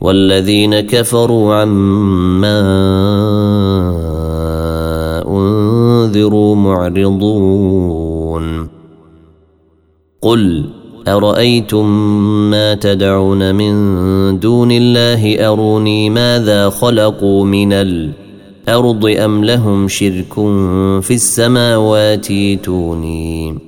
والذين كفروا عما أنذروا معرضون. قل أرأيتم ما تدعون من دون الله؟ أروني ماذا خلقوا من الأرض أم لهم شرك في السماوات؟ ايتوني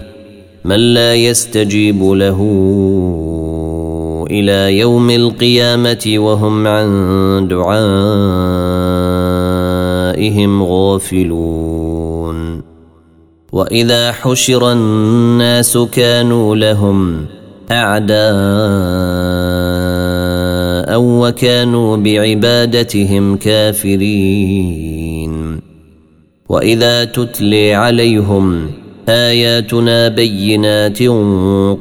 من لا يستجيب له إلى يوم القيامة وهم عن دعائهم غافلون. وإذا حشر الناس كانوا لهم أعداء وكانوا بعبادتهم كافرين. وإذا تتلي عليهم آياتنا بينات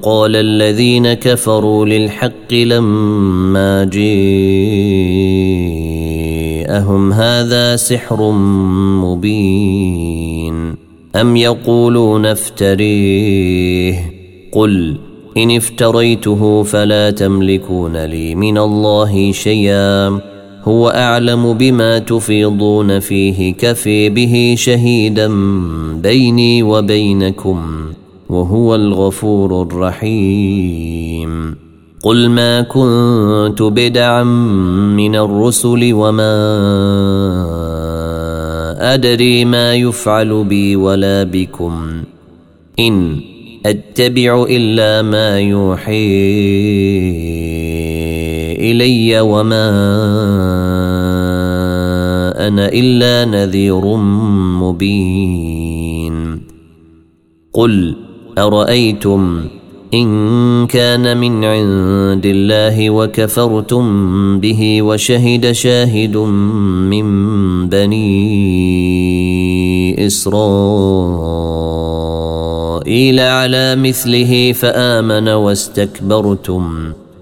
قال الذين كفروا للحق لما جاءهم هذا سحر مبين. أم يقولون افتريه؟ قل إن افتريته فلا تملكون لي من الله شيئا. هو أعلم بما تفيضون فيه كفي به شهيدا بيني وبينكم وهو الغفور الرحيم. قل ما كنت بدعا من الرسل وما أدري ما يفعل بي ولا بكم. إن أتبع إلا ما يوحي إلي وما أنا إلا نذير مبين. قل أرأيتم إن كان من عند الله وكفرتم به وشهد شاهد من بني إسرائيل على مثله فآمن واستكبرتم.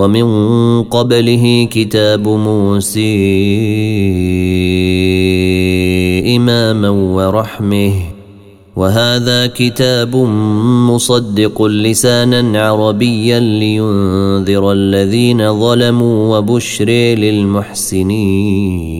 ومن قبله كتاب موسى إماما ورحمه وهذا كتاب مصدق لسانا عربيا لينذر الذين ظلموا وبشر للمحسنين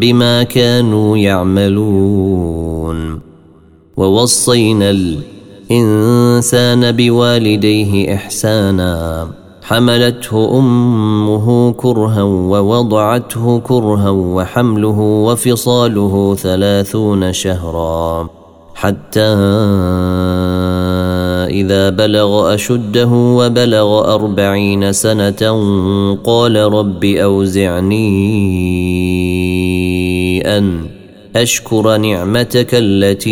بما كانوا يعملون. ووصينا الإنسان بوالديه إحسانا. حملته أمه كرها ووضعته كرها وحمله وفصاله ثلاثون شهرا. حتى إذا بلغ أشده وبلغ أربعين سنة قال رب أوزعني أن أشكر نعمتك التي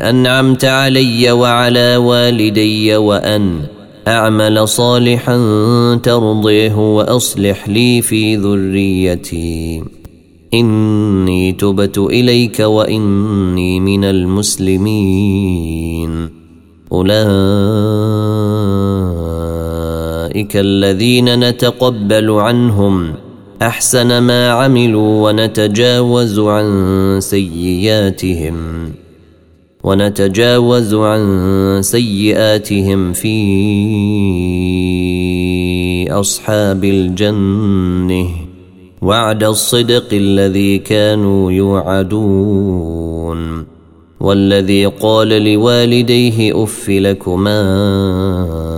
أنعمت علي وعلى والدي وأن أعمل صالحا ترضيه وأصلح لي في ذريتي. إني تبت إليك وإني من المسلمين. أولئك الذين نتقبل عنهم أحسن ما عملوا ونتجاوز عن سيئاتهم. ونتجاوز عن سيئاتهم في أصحاب الجنة. وعد الصدق الذي كانوا يوعدون. والذي قال لوالديه أف لكما.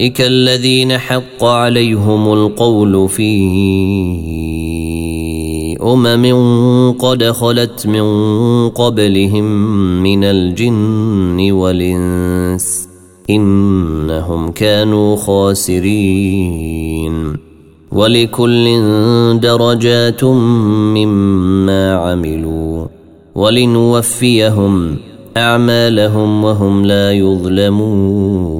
اولئك الذين حق عليهم القول في امم قد خلت من قبلهم من الجن والانس انهم كانوا خاسرين ولكل درجات مما عملوا ولنوفيهم اعمالهم وهم لا يظلمون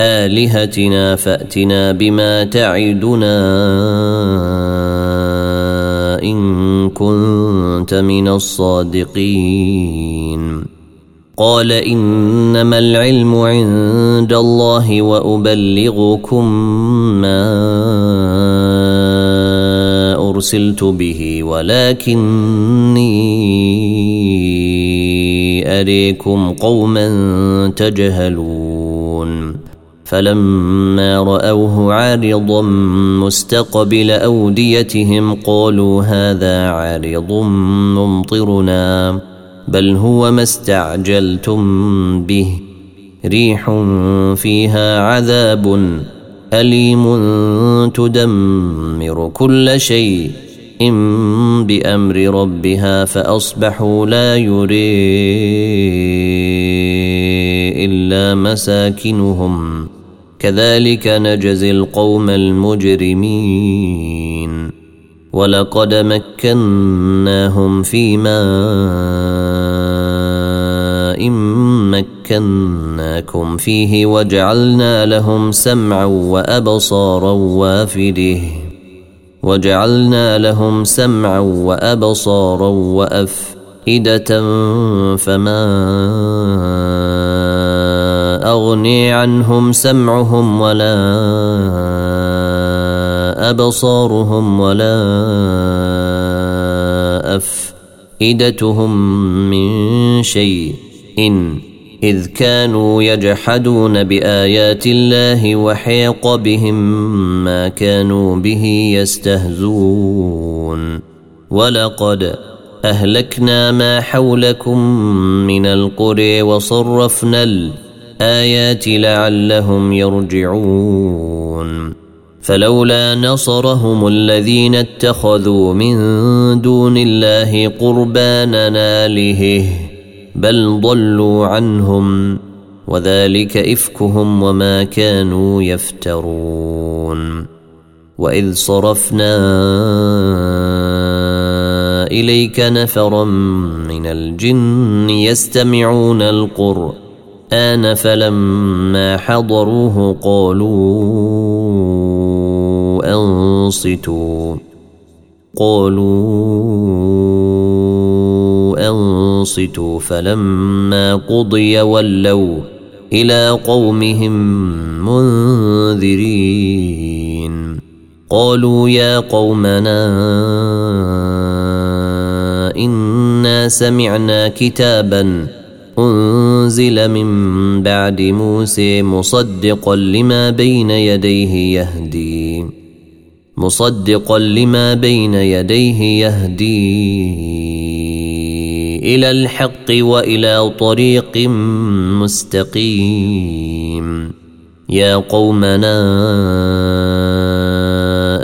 آلهتنا فأتنا بما تعدنا إن كنت من الصادقين. قال إنما العلم عند الله وأبلغكم ما أرسلت به ولكني أريكم قوما تجهلون. فلما رأوه عارضا مستقبل أوديتهم قالوا هذا عارض ممطرنا بل هو ما استعجلتم به. ريح فيها عذاب أليم تدمر كل شيء. إن بأمر ربها فأصبحوا لا يري إلا مساكنهم. كذلك نجزي القوم المجرمين. ولقد مكناهم في ماء مكناكم فيه وجعلنا لهم سمعا وأبصارا وافده. وجعلنا لهم سمعا وأبصارا وأفئدة فما أغني عنهم سمعهم ولا أبصارهم ولا أفئدتهم من شيء إن إذ كانوا يجحدون بآيات الله وحيق بهم ما كانوا به يستهزون ولقد أهلكنا ما حولكم من القرى وصرفنا الآيات لعلهم يرجعون. فلولا نصرهم الذين اتخذوا من دون الله قربانا آلهه بل ضلوا عنهم وذلك إفكهم وما كانوا يفترون. وإذ صرفنا إليك نفرا من الجن يستمعون القرآن فلما حضروه قالوا أنصتوا قالوا أنصتوا. فلما قضي ولوا إلى قومهم منذرين قالوا يا قومنا إنا سمعنا كتابا أنزل من بعد موسى مصدقا لما بين يديه يهدي. مصدقا لما بين يديه يهدي. إلى الحق وإلى طريق مستقيم. يا قومنا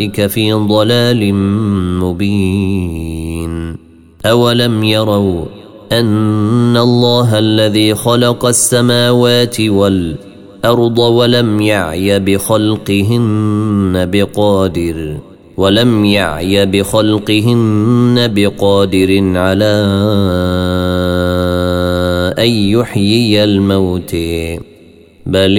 أولئك في ضلال مبين. أولم يروا أن الله الذي خلق السماوات والأرض الأرض ولم يعي بخلقهن بقادر ولم يعي بخلقهن بقادر على أن يحيي الموت بل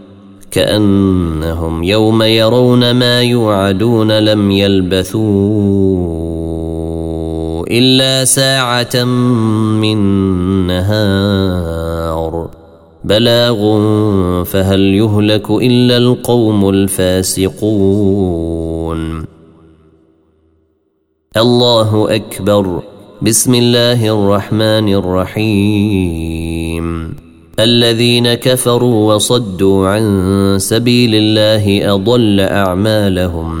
كأنهم يوم يرون ما يوعدون لم يلبثون إلا ساعة من نهار. بلاغ فهل يهلك إلا القوم الفاسقون. الله أكبر. بسم الله الرحمن الرحيم. الذين كفروا وصدوا عن سبيل الله أضل أعمالهم.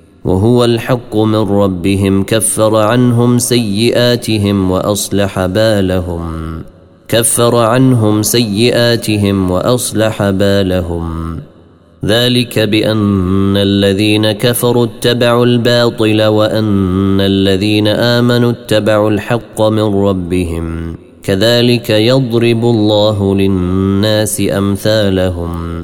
وهو الحق من ربهم كفر عنهم سيئاتهم وأصلح بالهم. كفر عنهم سيئاتهم وأصلح بالهم. ذلك بأن الذين كفروا اتبعوا الباطل وأن الذين آمنوا اتبعوا الحق من ربهم. كذلك يضرب الله للناس أمثالهم.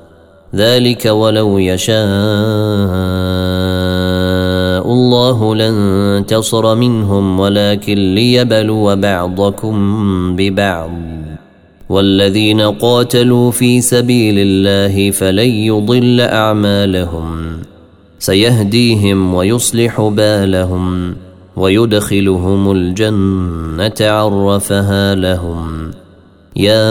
ذلك ولو يشاء الله لانتصر منهم ولكن ليبلو بعضكم ببعض. والذين قاتلوا في سبيل الله فلن يضل أعمالهم. سيهديهم ويصلح بالهم ويدخلهم الجنة عرفها لهم. يا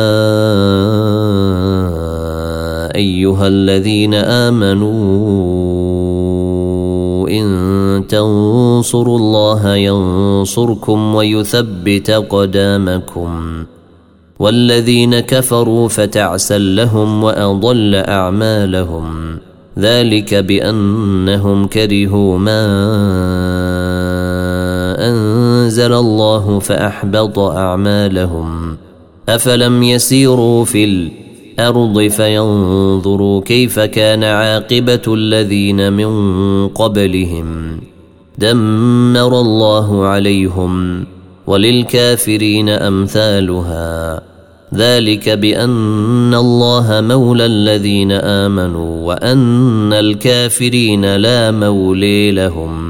أيها الذين آمنوا إن تنصروا الله ينصركم ويثبت قدامكم والذين كفروا فتعسا لهم وأضل أعمالهم ذلك بأنهم كرهوا ما أنزل الله فأحبط أعمالهم أفلم يسيروا في الأرض فينظروا كيف كان عاقبة الذين من قبلهم. دمر الله عليهم وللكافرين أمثالها. ذلك بأن الله مولى الذين آمنوا وأن الكافرين لا مولي لهم.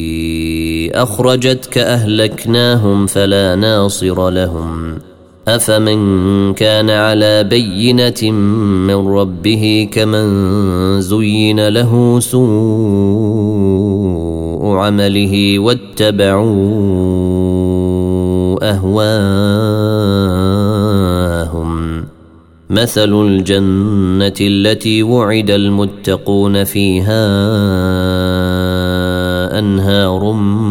أخرجتك أهلكناهم فلا ناصر لهم. أفمن كان على بينة من ربه كمن زين له سوء عمله واتبعوا أهواءهم مثل الجنة التي وعد المتقون فيها أنهار من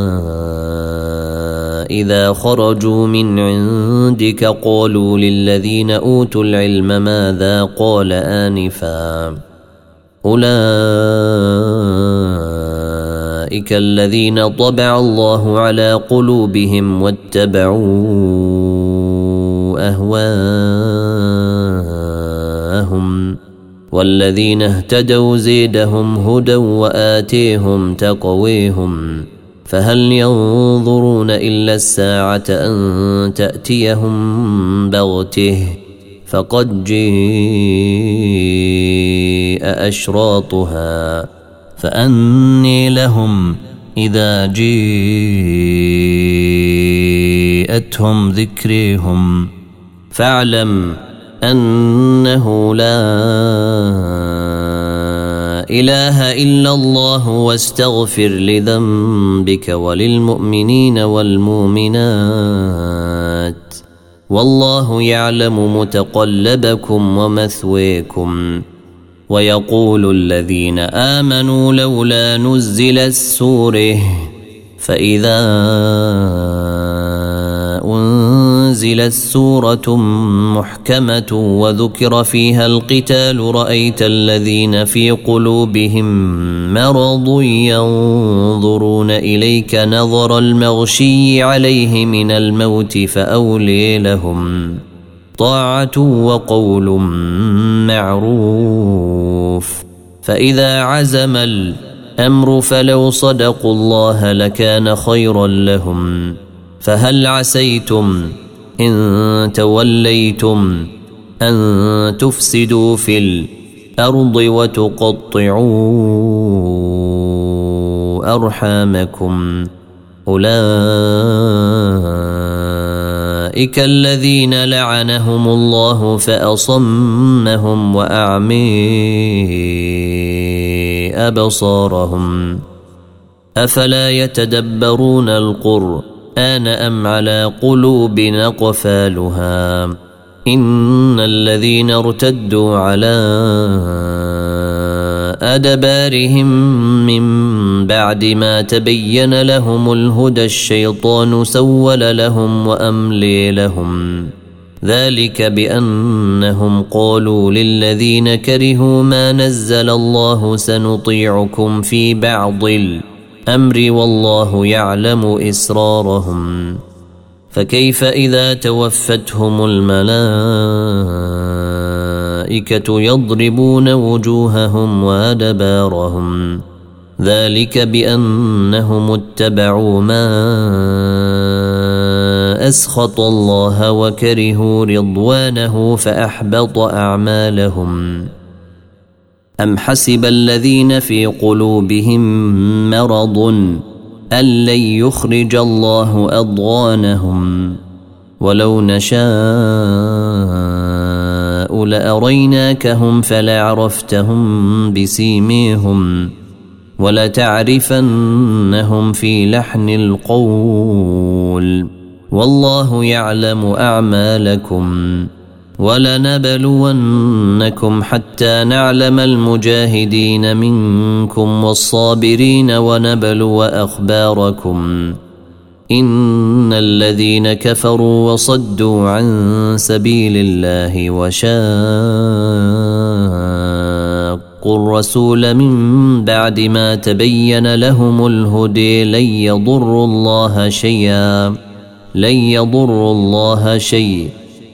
إذا خرجوا من عندك قالوا للذين أوتوا العلم ماذا قال آنفا أولئك الذين طبع الله على قلوبهم واتبعوا أهواءهم والذين اهتدوا زيدهم هدى وآتيهم تقويهم فهل ينظرون إلا الساعة أن تأتيهم بغتة؟ فقد جيء أشراطها. فأني لهم إذا جيءتهم ذكريهم. فاعلم أنه لا إله إلا الله واستغفر لذنبك وللمؤمنين والمؤمنات. والله يعلم متقلبكم ومثويكم. ويقول الذين آمنوا لولا نزل السوره فإذا أنزلت سورة محكمة وذكر فيها القتال رأيت الذين في قلوبهم مرض ينظرون إليك نظر المغشي عليه من الموت فأولي لهم وطاعه وقول معروف. فإذا عزم الأمر فلو صدقوا الله لكان خيرا لهم. فهل عسيتم إن توليتم أن تفسدوا في الأرض وتقطعوا أرحامكم أولئك الذين لعنهم الله فأصمهم وأعمي أبصارهم أفلا يتدبرون القرآن أم على قلوب نقفالها إن الذين ارتدوا على أدبارهم من بعد ما تبين لهم الهدى الشيطان سول لهم وأملي لهم. ذلك بأنهم قالوا للذين كرهوا ما نزل الله سنطيعكم في بعض الأمر والله يعلم إسرارهم. فكيف إذا توفتهم الملائكة يضربون وجوههم وأدبارهم؟ ذلك بأنهم اتبعوا ما أسخط الله وكرهوا رضوانه فأحبط أعمالهم. ام حسب الذين في قلوبهم مرض ان لن يخرج الله اضغانهم ولو نشاء لاريناكهم فلعرفتهم بسيميهم ولتعرفنهم في لحن القول والله يعلم اعمالكم ولنبلونكم حتى نعلم المجاهدين منكم والصابرين ونبلو أخباركم. إن الذين كفروا وصدوا عن سبيل الله وشاقوا الرسول من بعد ما تبين لهم الهدي لن يضروا الله شيئا لن يضروا الله شيئا.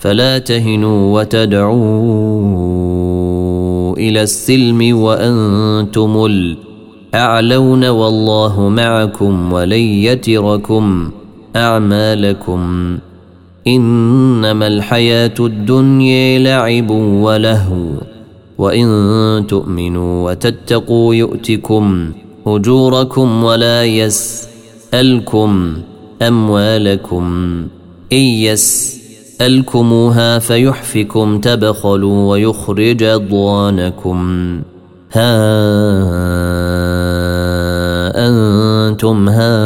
فلا تهنوا وتدعوا إلى السلم وأنتم الأعلون والله معكم ولن يتركم أعمالكم إنما الحياة الدنيا لعب ولهو وإن تؤمنوا وتتقوا يؤتكم أجوركم ولا يسألكم أموالكم إن يسألكم يسألكموها فيحفكم تبخلوا ويخرج أضوانكم ها أنتم هؤلاء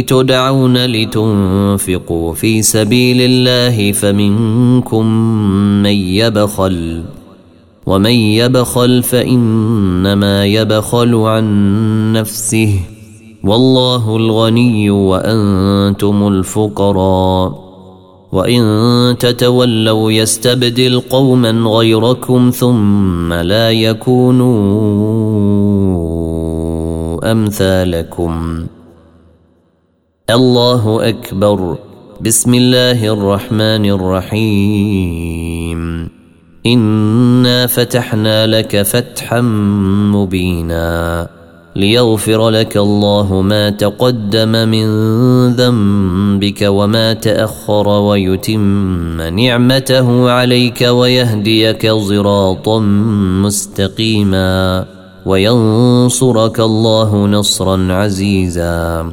تدعون لتنفقوا في سبيل الله فمنكم من يبخل ومن يبخل فإنما يبخل عن نفسه والله الغني وأنتم الفقراء. وإن تتولوا يستبدل قوما غيركم ثم لا يكونوا أمثالكم. الله أكبر. بسم الله الرحمن الرحيم. إنا فتحنا لك فتحا مبينا. ليغفر لك الله ما تقدم من ذنبك وما تأخر ويتم نعمته عليك ويهديك صراطا مستقيما وينصرك الله نصرا عزيزا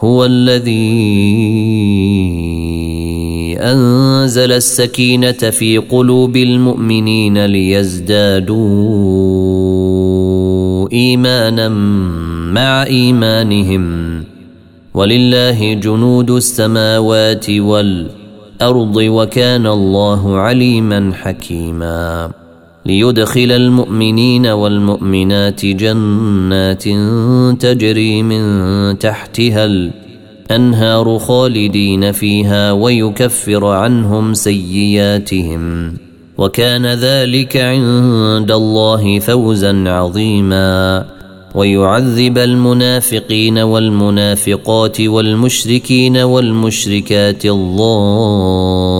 هو الذي أنزل السكينة في قلوب المؤمنين ليزدادوا إيمانا مع إيمانهم. ولله جنود السماوات والأرض وكان الله عليما حكيما. ليدخل المؤمنين والمؤمنات جنات تجري من تحتها الأنهار خالدين فيها ويكفر عنهم سيئاتهم وكان ذلك عند الله فوزا عظيما ويعذب المنافقين والمنافقات والمشركين والمشركات الظانين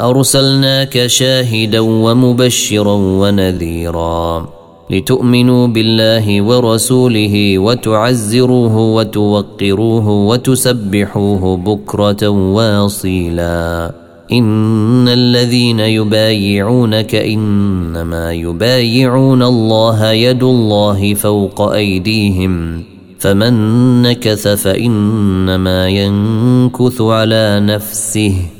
أرسلناك شاهدا ومبشرا ونذيرا لتؤمنوا بالله ورسوله وتعزروه وتوقروه وتسبحوه بكرة واصيلا. إن الذين يبايعونك إنما يبايعون الله يد الله فوق أيديهم. فمن نكث فإنما ينكث على نفسه.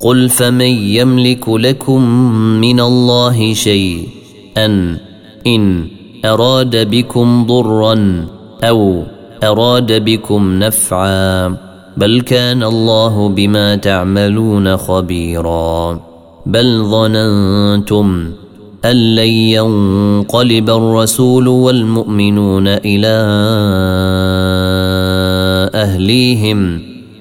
قل فمن يملك لكم من الله شيء أن إن أراد بكم ضرا أو أراد بكم نفعا بل كان الله بما تعملون خبيرا بل ظننتم أن لن ينقلب الرسول والمؤمنون إلى أهليهم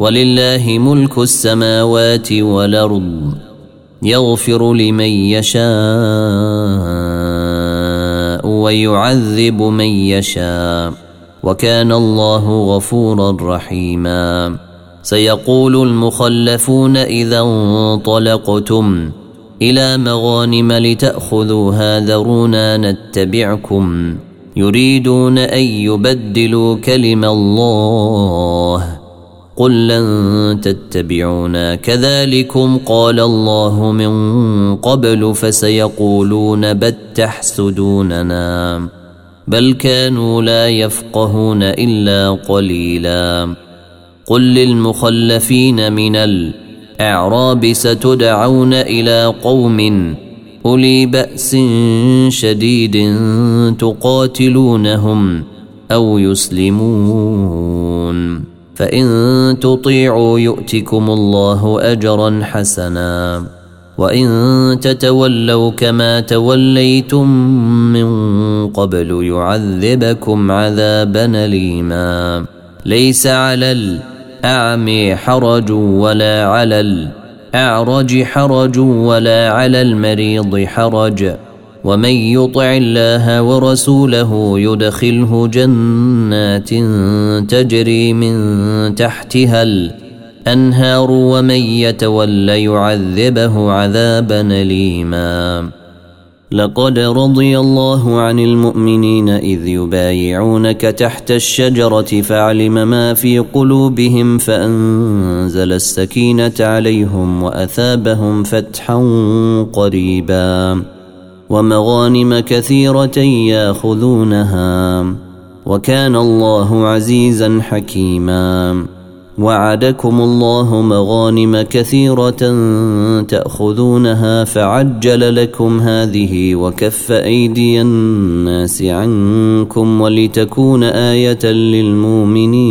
ولله ملك السماوات والأرض يغفر لمن يشاء ويعذب من يشاء وكان الله غفورا رحيما سيقول المخلفون إذا انطلقتم إلى مغانم لتاخذوها ذرونا نتبعكم يريدون أن يبدلوا كلم الله قل لن تتبعونا كذلكم قال الله من قبل فسيقولون بل تحسدوننا بل كانوا لا يفقهون الا قليلا قل للمخلفين من الاعراب ستدعون إلى قوم اولي باس شديد تقاتلونهم أو يسلمون فإن تطيعوا يؤتكم الله أجرا حسنا. وإن تتولوا كما توليتم من قبل يعذبكم عذابا ليما ليس على الاعمي حرج ولا على الأعرج حرج ولا على المريض حرج. ومن يطع الله ورسوله يدخله جنات تجري من تحتها الأنهار ومن يتول يعذبه عذابا أليما. لقد رضي الله عن المؤمنين إذ يبايعونك تحت الشجرة فعلم ما في قلوبهم فأنزل السكينة عليهم وأثابهم فتحا قريبا. ومغانم كثيرة ياخذونها وكان الله عزيزا حكيما. وعدكم الله مغانم كثيرة تأخذونها فعجل لكم هذه وكف أيدي الناس عنكم ولتكون آية للمؤمنين.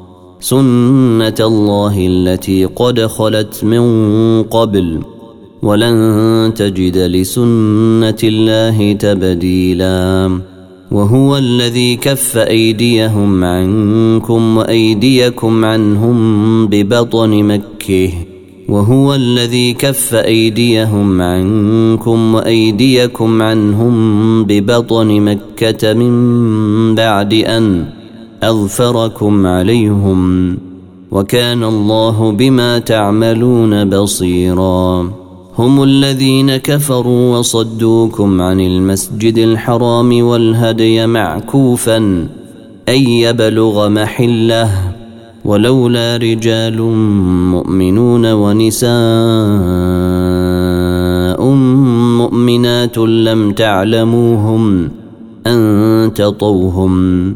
سنه الله التي قد خلت من قبل ولن تجد لسنه الله تبديلا وهو الذي كف ايديهم عنكم وايديكم عنهم ببطن مكه وهو الذي كف ايديهم عنكم وايديكم عنهم ببطن مكه من بعد ان أظفركم عليهم وكان الله بما تعملون بصيرا. هم الذين كفروا وصدوكم عن المسجد الحرام والهدي معكوفا أن يبلغ محلة ولولا رجال مؤمنون ونساء مؤمنات لم تعلموهم أن تطوهم.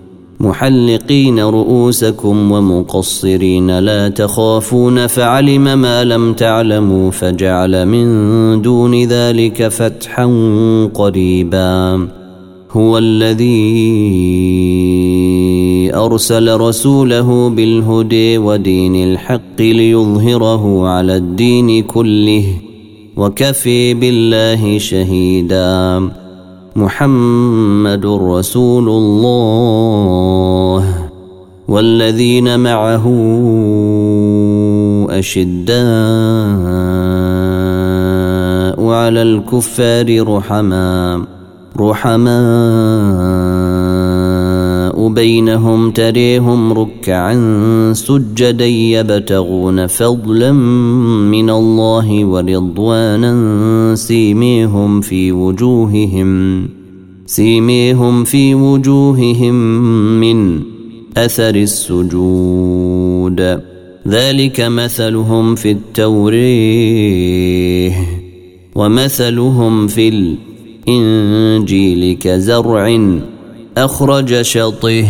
محلقين رؤوسكم ومقصرين لا تخافون فعلم ما لم تعلموا فجعل من دون ذلك فتحا قريبا. هو الذي أرسل رسوله بالهدى ودين الحق ليظهره على الدين كله وكفي بالله شهيدا. محمد رسول الله والذين معه أشداء على الكفار رحماء رحماء بينهم تريهم ركعا سجدا يبتغون فضلا من الله ورضوانا سيميهم في وجوههم سيميهم في وجوههم من اثر السجود ذلك مثلهم في التوريه ومثلهم في الانجيل كزرع أخرج شطه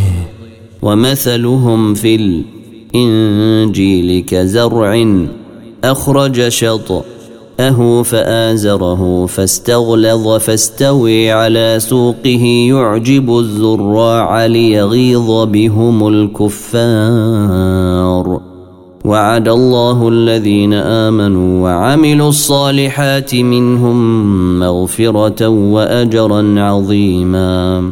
ومثلهم في الإنجيل كزرع أخرج شطه أه فآزره فاستغلظ فاستوي على سوقه يعجب الزراع ليغيظ بهم الكفار وعد الله الذين آمنوا وعملوا الصالحات منهم مغفرة وأجرا عظيما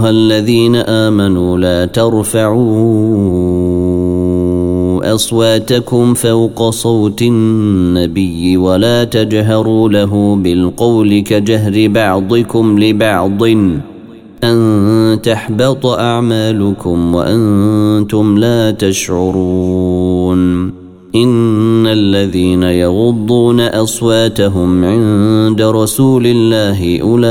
أيها الذين آمنوا لا ترفعوا أصواتكم فوق صوت النبي ولا تجهروا له بالقول كجهر بعضكم لبعض. أن تحبط أعمالكم وأنتم لا تشعرون. إن الذين يغضون أصواتهم عند رسول الله أولئك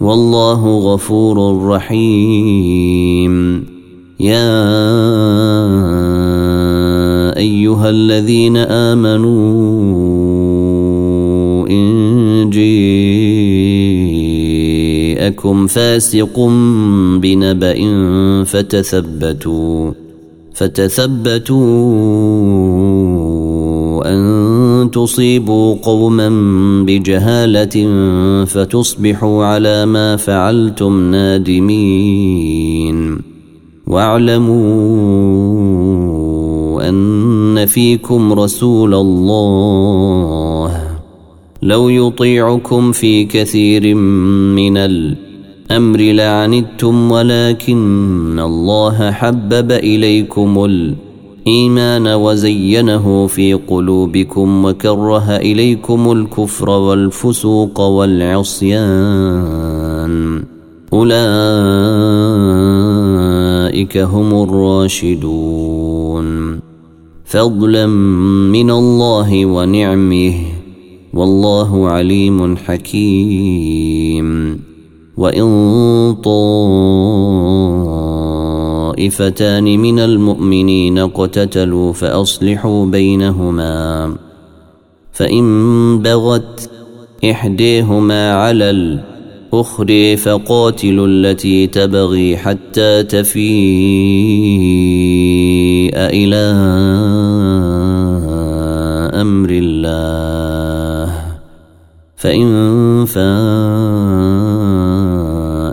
والله غفور رحيم. يا أيها الذين آمنوا إن جيءكم فاسق بنبأ فتثبتوا فتثبتوا أن تصيبوا قوما بجهالة فتصبحوا على ما فعلتم نادمين. واعلموا أن فيكم رسول الله. لو يطيعكم في كثير من الأمر لعنتم ولكن الله حبب إليكم الامر الإيمان وزينه في قلوبكم وكره إليكم الكفر والفسوق والعصيان. أولئك هم الراشدون. فضلا من الله ونعمه والله عليم حكيم. وإن طال طائفتان من المؤمنين اقتتلوا فأصلحوا بينهما. فإن بغت إحديهما على الآخر فقاتلوا التي تبغي حتى تفيء إلى أمر الله. فإن فاء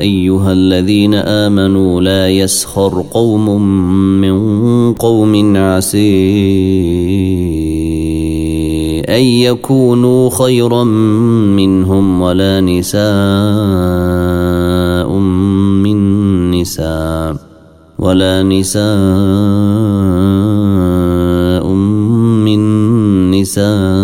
أيها الذين آمنوا لا يسخر قوم من قوم عسي أن يكونوا خيرا منهم ولا نساء من نساء ولا نساء من نساء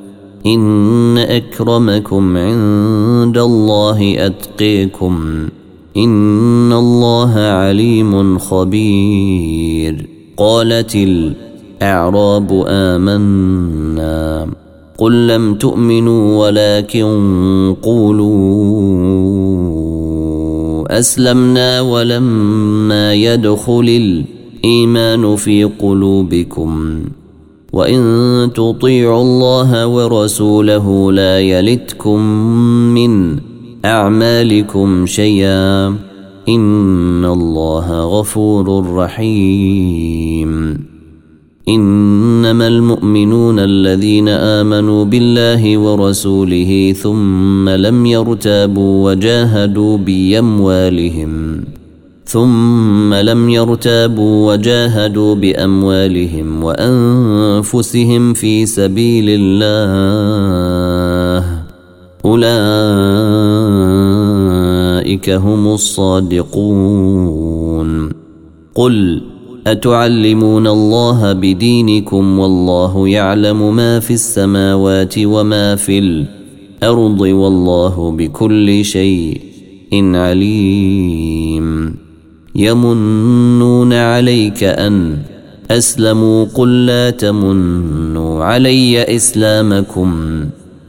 إن أكرمكم عند الله أتقيكم ان الله عليم خبير قالت الاعراب امنا قل لم تؤمنوا ولكن قولوا اسلمنا ولما يدخل الايمان في قلوبكم وان تطيعوا الله ورسوله لا يلتكم من أعمالكم شيئا إن الله غفور رحيم. إنما المؤمنون الذين آمنوا بالله ورسوله ثم لم يرتابوا وجاهدوا بأموالهم ثم لم يرتابوا وجاهدوا بأموالهم وأنفسهم في سبيل الله. أولئك هم الصادقون. قل أتعلمون الله بدينكم والله يعلم ما في السماوات وما في الأرض والله بكل شيء عليم. يمنون عليك أن أسلموا قل لا تمنوا علي إسلامكم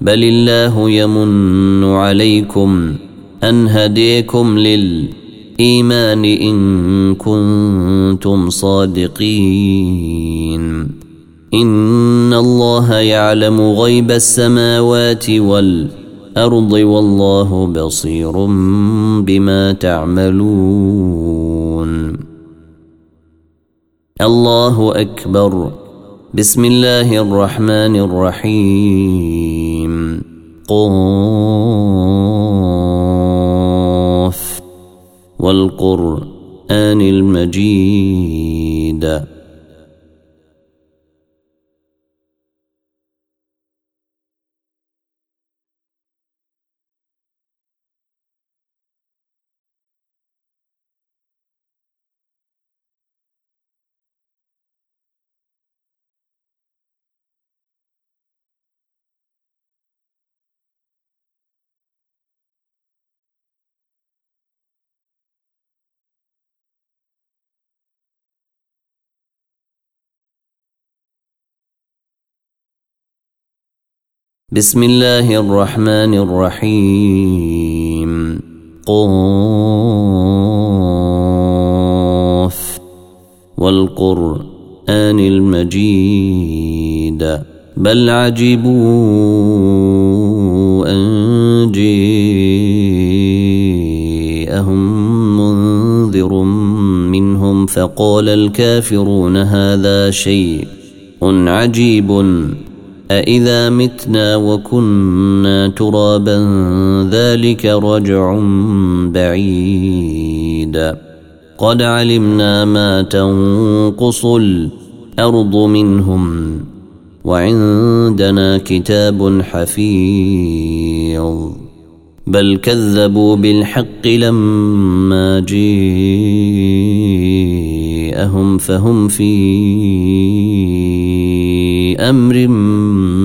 بل الله يمن عليكم أن هديكم للإيمان إن كنتم صادقين. إن الله يعلم غيب السماوات والأرض والله بصير بما تعملون. الله أكبر. بسم الله الرحمن الرحيم. قاف. والقرآن المجيد. بسم الله الرحمن الرحيم. قاف. والقرآن المجيد. بل عجبوا أن جاءهم منذر منهم فقال الكافرون هذا شيء عجيب. أإذا متنا وكنا ترابا ذلك رجع بعيد قد علمنا ما تنقص الأرض منهم وعندنا كتاب حفيظ بل كذبوا بالحق لما جيءهم فهم في أمر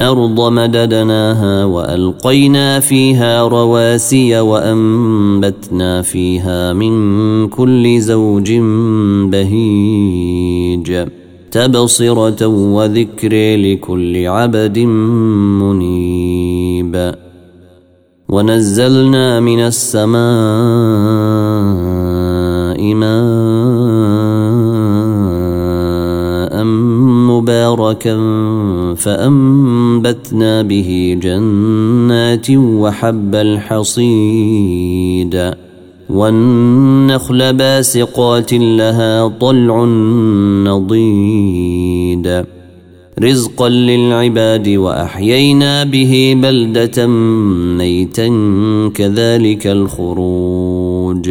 الأرض مددناها وألقينا فيها رواسي وأنبتنا فيها من كل زوج بهيج. تبصرة وذكر لكل عبد منيب. ونزلنا من السماء ماء مباركا فأنبتنا به جنات وحب الحصيد. والنخل باسقات لها طلع نضيد. رزقا للعباد وأحيينا به بلدة ميتا كذلك الخروج.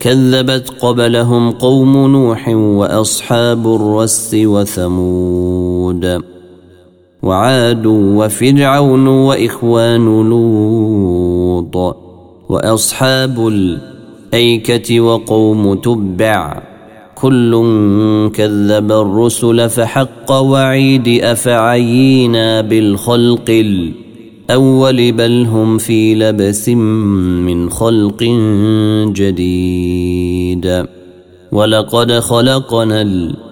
كذبت قبلهم قوم نوح وأصحاب الرس وثمود. وعاد وفرعون وإخوان لوط وأصحاب الأيكة وقوم تبع كل كذب الرسل فحق وعيد أفعينا بالخلق الأول بل هم في لبس من خلق جديد ولقد خلقنا الأرض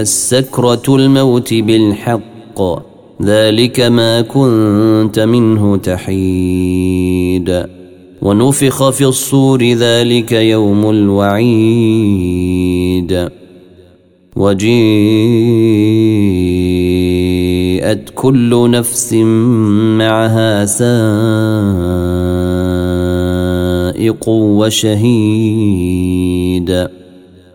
السكرة الموت بالحق ذلك ما كنت منه تحيد. ونفخ في الصور ذلك يوم الوعيد. وجيءت كل نفس معها سائق وشهيد.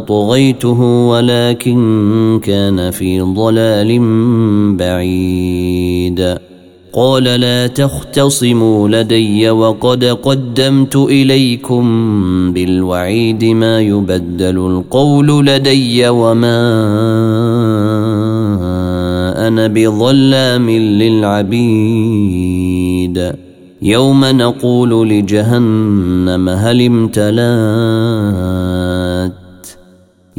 اطغيته ولكن كان في ضلال بعيد. قال لا تختصموا لدي وقد قدمت إليكم بالوعيد ما يبدل القول لدي وما أنا بظلام للعبيد. يوم نقول لجهنم هل امتلأت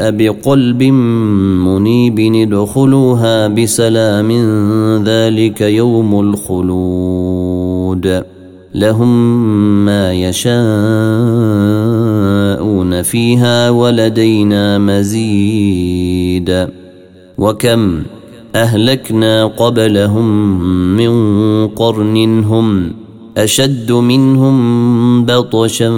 وجيء بقلب منيب ادخلوها بسلام ذلك يوم الخلود. لهم ما يشاءون فيها ولدينا مزيد. وكم أهلكنا قبلهم من قرن هم أشد منهم بطشا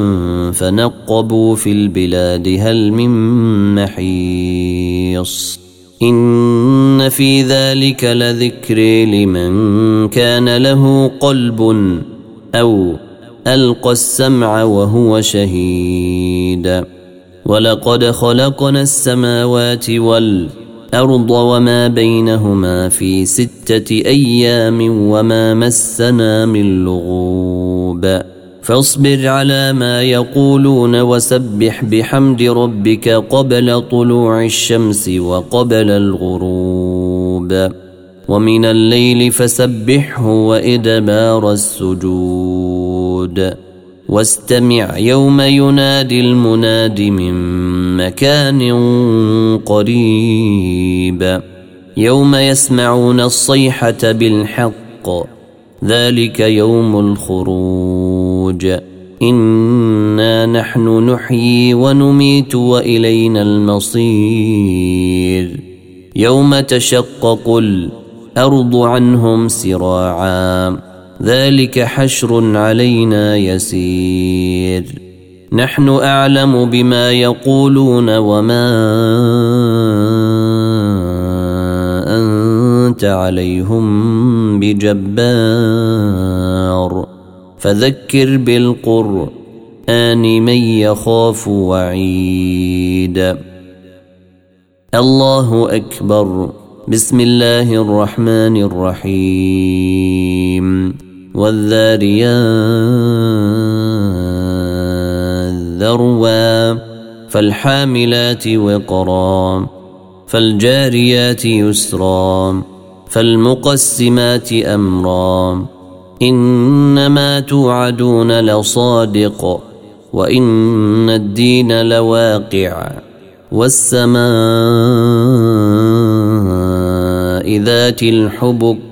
فنقبوا في البلاد هل من محيص. إن في ذلك لذكر لمن كان له قلب أو ألقى السمع وهو شهيد. ولقد خلقنا السماوات والارض وما بينهما في ستة أيام وما مسنا من لغوب. فاصبر على ما يقولون وسبح بحمد ربك قبل طلوع الشمس وقبل الغروب. ومن الليل فسبحه وإدبار السجود. واستمع يوم ينادي المناد من مكان قريب. يوم يسمعون الصيحة بالحق ذلك يوم الخروج. إنا نحن نحيي ونميت وإلينا المصير. يوم تشقق الأرض عنهم سراعا. ذلك حشر علينا يسير. نحن أعلم بما يقولون وما أنت عليهم بجبار. فذكر بالقرآن من يخاف وعيد. الله أكبر. بسم الله الرحمن الرحيم. والذاريات ذروا فالحاملات وقرا فالجاريات يسرا فالمقسمات أمرا. إنما توعدون لصادق وإن الدين لواقع والسماء ذات الحبك.